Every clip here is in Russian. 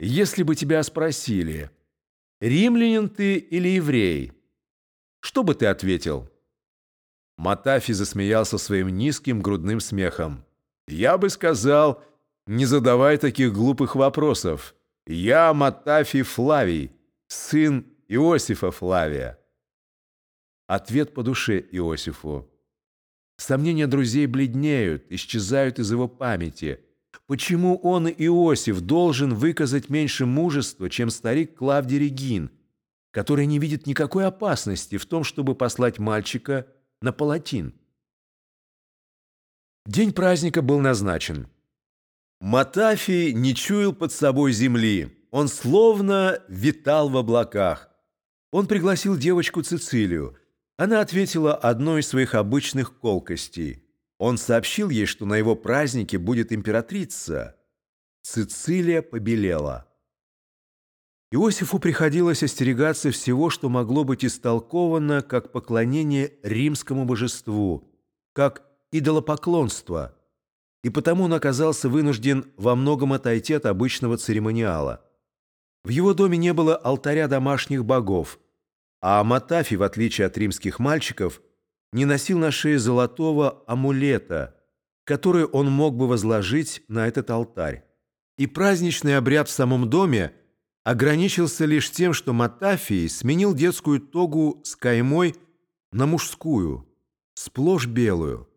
Если бы тебя спросили, римлянин ты или еврей, что бы ты ответил? Матафи засмеялся своим низким грудным смехом. Я бы сказал, не задавай таких глупых вопросов. Я Матафи Флавий, сын Иосифа Флавия. Ответ по душе Иосифу. Сомнения друзей бледнеют, исчезают из его памяти. Почему он, Иосиф, должен выказать меньше мужества, чем старик Клавдий Регин, который не видит никакой опасности в том, чтобы послать мальчика на палатин? День праздника был назначен. Матафий не чуял под собой земли. Он словно витал в облаках. Он пригласил девочку Цицилию – она ответила одной из своих обычных колкостей. Он сообщил ей, что на его празднике будет императрица. Цицилия побелела. Иосифу приходилось остерегаться всего, что могло быть истолковано как поклонение римскому божеству, как идолопоклонство, и потому он оказался вынужден во многом отойти от обычного церемониала. В его доме не было алтаря домашних богов – а Аматафи, в отличие от римских мальчиков, не носил на шее золотого амулета, который он мог бы возложить на этот алтарь. И праздничный обряд в самом доме ограничился лишь тем, что Матафий сменил детскую тогу с каймой на мужскую, сплошь белую.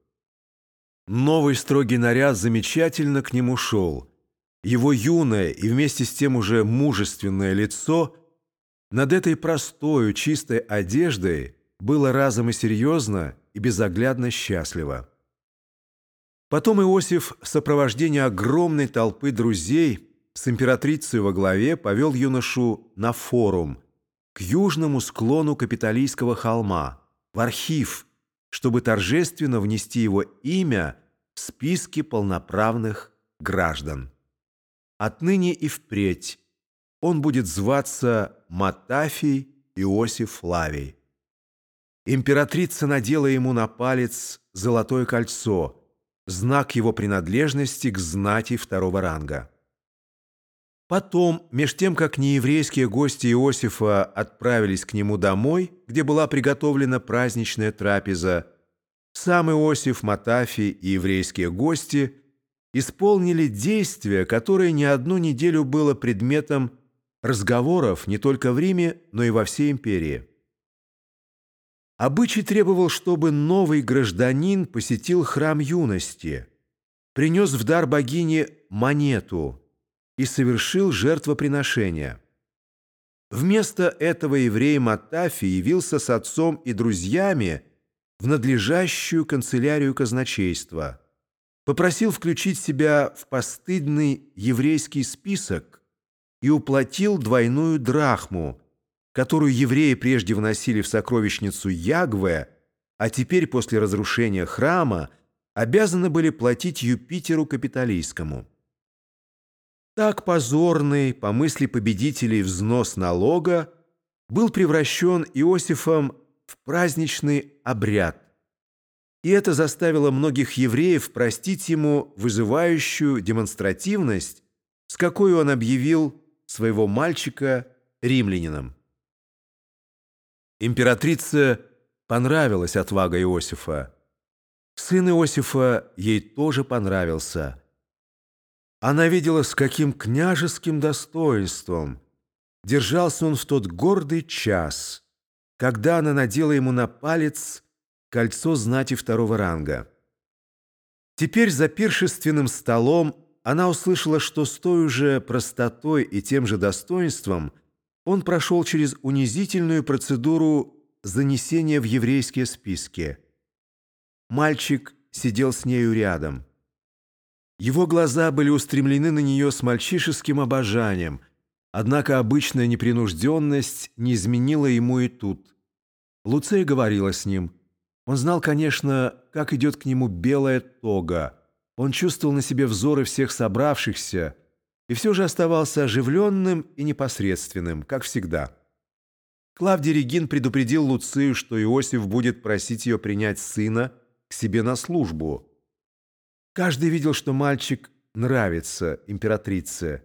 Новый строгий наряд замечательно к нему шел. Его юное и вместе с тем уже мужественное лицо – над этой простою, чистой одеждой было разом и серьезно, и безоглядно счастливо. Потом Иосиф в сопровождении огромной толпы друзей с императрицей во главе повел юношу на форум, к южному склону Капитолийского холма, в архив, чтобы торжественно внести его имя в списки полноправных граждан. Отныне и впредь он будет зваться Матафий Иосиф Флавий. Императрица надела ему на палец золотое кольцо, знак его принадлежности к знати второго ранга. Потом, меж тем, как нееврейские гости Иосифа отправились к нему домой, где была приготовлена праздничная трапеза, сам Иосиф, Матафий и еврейские гости исполнили действие, которое не одну неделю было предметом разговоров не только в Риме, но и во всей империи. Обычай требовал, чтобы новый гражданин посетил храм юности, принес в дар богине монету и совершил жертвоприношение. Вместо этого еврей Матафи явился с отцом и друзьями в надлежащую канцелярию казначейства, попросил включить себя в постыдный еврейский список и уплатил двойную драхму, которую евреи прежде вносили в сокровищницу Ягве, а теперь после разрушения храма обязаны были платить Юпитеру Капитолийскому. Так позорный, по мысли победителей, взнос налога был превращен Иосифом в праздничный обряд. И это заставило многих евреев простить ему вызывающую демонстративность, с какой он объявил своего мальчика римлянином. Императрице понравилась отвага Иосифа. Сын Иосифа ей тоже понравился. Она видела, с каким княжеским достоинством держался он в тот гордый час, когда она надела ему на палец кольцо знати второго ранга. Теперь за пиршественным столом она услышала, что с той же простотой и тем же достоинством он прошел через унизительную процедуру занесения в еврейские списки. Мальчик сидел с нею рядом. Его глаза были устремлены на нее с мальчишеским обожанием, однако обычная непринужденность не изменила ему и тут. Луция говорила с ним. Он знал, конечно, как идет к нему белая тога, он чувствовал на себе взоры всех собравшихся и все же оставался оживленным и непосредственным, как всегда. Клавдий Регин предупредил Луцию, что Иосиф будет просить ее принять сына к себе на службу. Каждый видел, что мальчик нравится императрице,